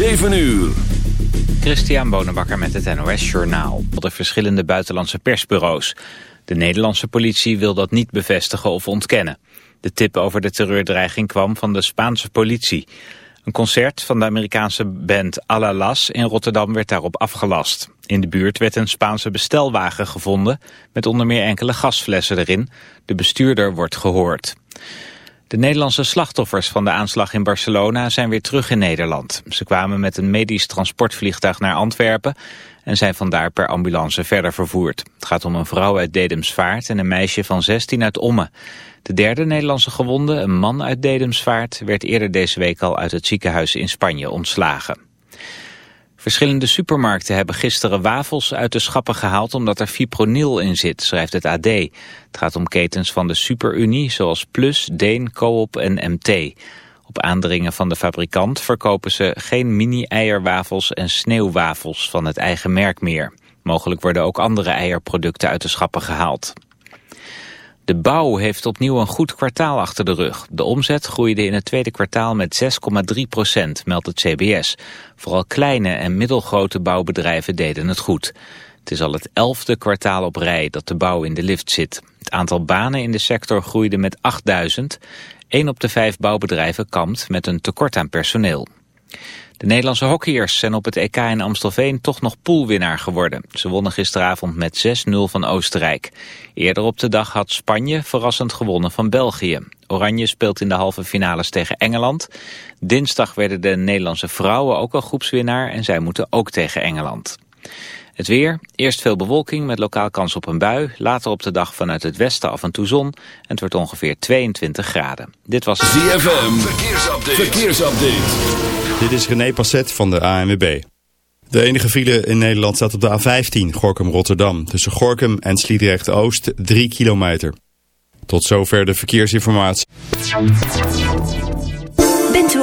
7 uur. Christian Bonenbakker met het NOS Journaal. De verschillende buitenlandse persbureaus. De Nederlandse politie wil dat niet bevestigen of ontkennen. De tip over de terreurdreiging kwam van de Spaanse politie. Een concert van de Amerikaanse band Alalas in Rotterdam werd daarop afgelast. In de buurt werd een Spaanse bestelwagen gevonden... met onder meer enkele gasflessen erin. De bestuurder wordt gehoord. De Nederlandse slachtoffers van de aanslag in Barcelona zijn weer terug in Nederland. Ze kwamen met een medisch transportvliegtuig naar Antwerpen en zijn vandaar per ambulance verder vervoerd. Het gaat om een vrouw uit Dedemsvaart en een meisje van 16 uit Ommen. De derde Nederlandse gewonde, een man uit Dedemsvaart, werd eerder deze week al uit het ziekenhuis in Spanje ontslagen. Verschillende supermarkten hebben gisteren wafels uit de schappen gehaald omdat er fipronil in zit, schrijft het AD. Het gaat om ketens van de Superunie zoals Plus, Deen, Coop en MT. Op aandringen van de fabrikant verkopen ze geen mini-eierwafels en sneeuwwafels van het eigen merk meer. Mogelijk worden ook andere eierproducten uit de schappen gehaald. De bouw heeft opnieuw een goed kwartaal achter de rug. De omzet groeide in het tweede kwartaal met 6,3 procent, meldt het CBS. Vooral kleine en middelgrote bouwbedrijven deden het goed. Het is al het elfde kwartaal op rij dat de bouw in de lift zit. Het aantal banen in de sector groeide met 8000. Eén op de vijf bouwbedrijven kampt met een tekort aan personeel. De Nederlandse hockeyers zijn op het EK in Amstelveen toch nog poolwinnaar geworden. Ze wonnen gisteravond met 6-0 van Oostenrijk. Eerder op de dag had Spanje verrassend gewonnen van België. Oranje speelt in de halve finales tegen Engeland. Dinsdag werden de Nederlandse vrouwen ook al groepswinnaar en zij moeten ook tegen Engeland. Het weer, eerst veel bewolking met lokaal kans op een bui. Later op de dag vanuit het westen af en toe zon. En het wordt ongeveer 22 graden. Dit was ZFM, verkeersupdate. verkeersupdate. Dit is René Passet van de ANWB. De enige file in Nederland staat op de A15, Gorkum-Rotterdam. Tussen Gorkum en Sliedrecht-Oost, 3 kilometer. Tot zover de verkeersinformatie.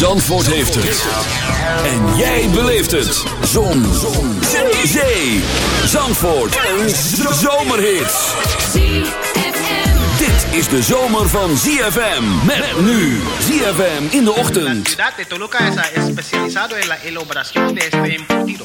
Zandvoort heeft het. En jij beleeft het. Zon. Zon. Zee. Zandvoort. Een zomerhit. Dit is de zomer van ZFM. Met nu ZFM in de ochtend. La de Toluca es especializado en la elaboración de este embutido,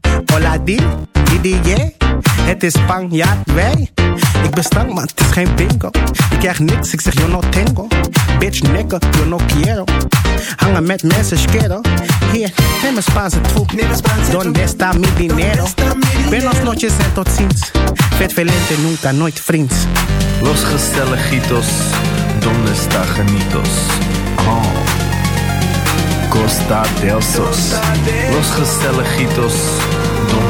Hola di, yeah. Het is Spanjaard, wij. Ik ben stank, maar het is geen bingo. Ik krijg niks, ik zeg yo no tengo. Bitch, nigga, yo no quiero. Hangen met mensen, schero. Hier, neem een Spaanse troep. Donde está mi dinero? Buenos noches en tot ziens. Vet velente, nunca, nooit vriends. Los gezelligitos, donde está genitos? Oh. Costa del Sos. Los Gestelejitos, ¿dónde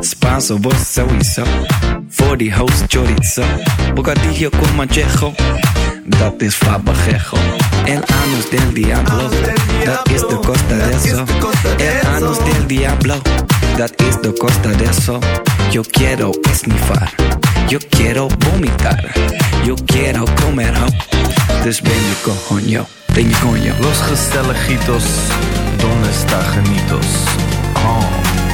Spanso, vos sowieso. Voor die host chorizo. Bocadillo con manchejo. Dat is fabajejo. El anus del diablo. Dat is de costa de eso. El anus del diablo. Dat is de costa de eso. Yo quiero esnifar. Yo quiero vomitar. Yo quiero comer ho. Dus ben je coño. Ben je coño. Los gezelligitos. Donde está genitos? Oh.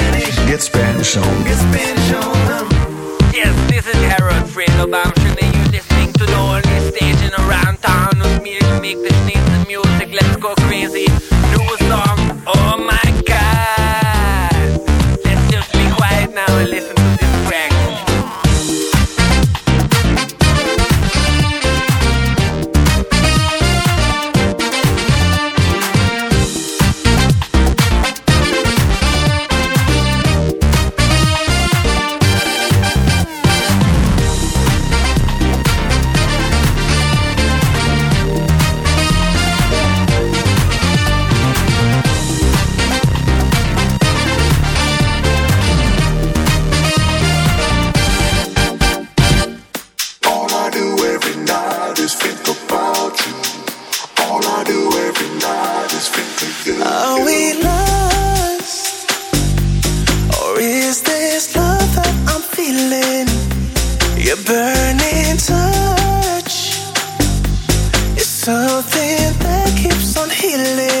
Get Spanish on. Get Spanish on. Yes, this is Harold Fredo Bamshin and you're listening to the only station around town with me to make the sneeze music. Let's go crazy. Do a song. Oh my god. Let's just be quiet now and listen is think about you. All I do every night is think of you. Are we lost? Or is this love that I'm feeling? Your burning touch is something that keeps on healing.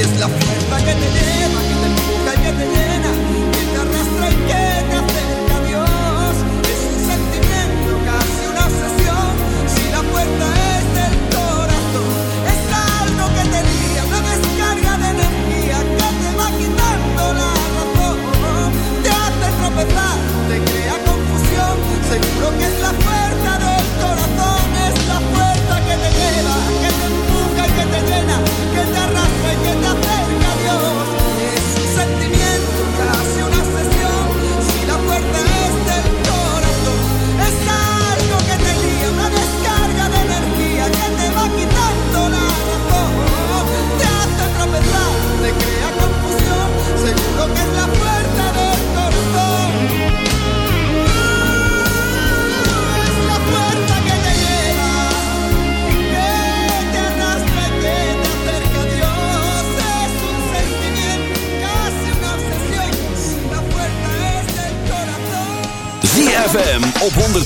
Es la fuerza que te lleva, que te empuja que te llena, que te arrastra y que te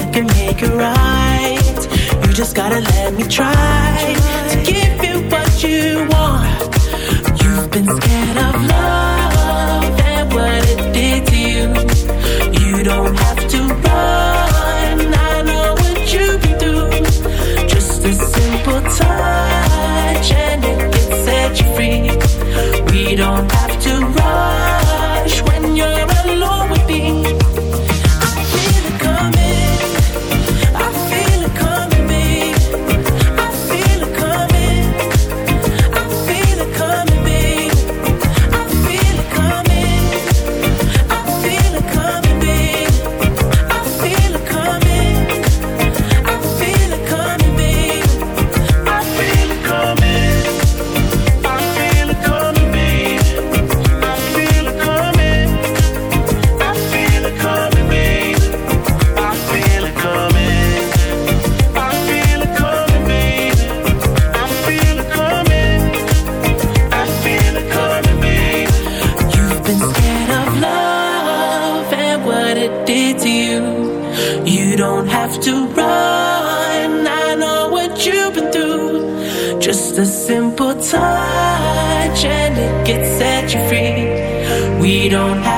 I can make it right. You just gotta let me try to give you what you want. You've been scared of love and what it did to you. You don't have to run. I know what you've been through. Just a simple touch and it can set you free. We don't have to run. don't have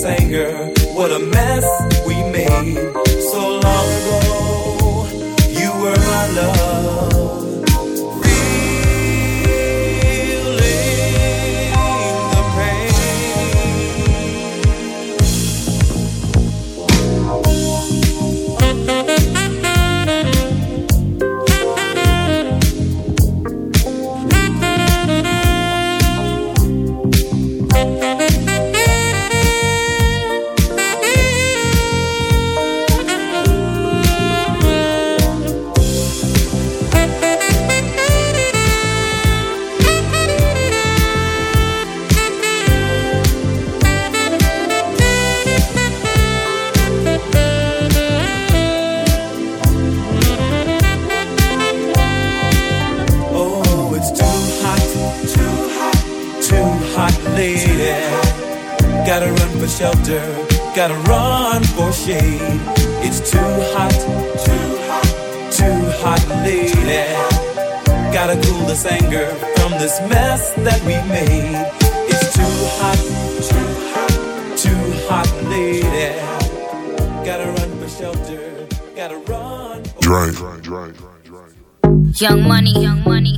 singer. What a mess we made. Gotta run for shade. It's too hot, too hot, too hot, lady. Gotta cool this anger from this mess that we made. It's too hot, too hot, too hot, lady. Gotta run for shelter, gotta run. Drink. Young money, young money,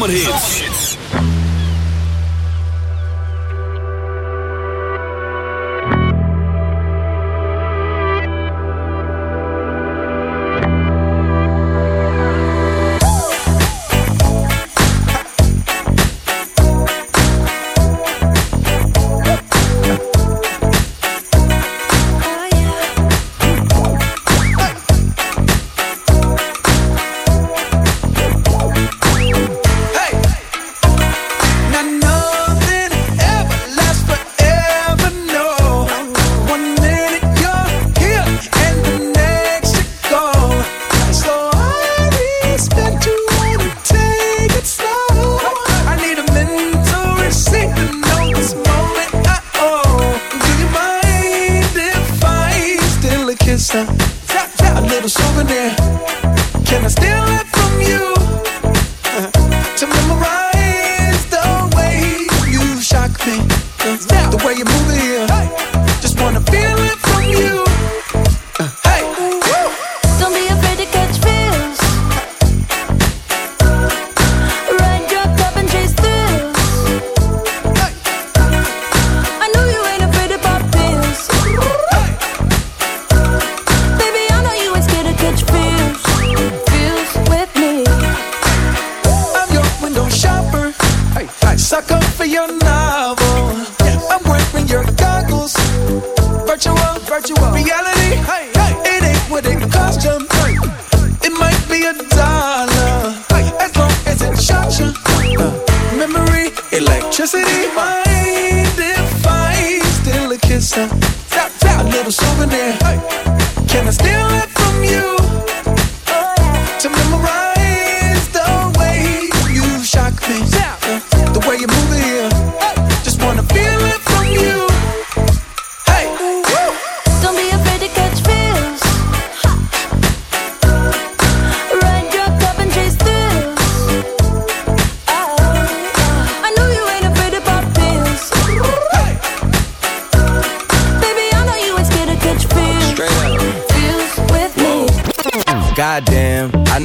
zomerhits.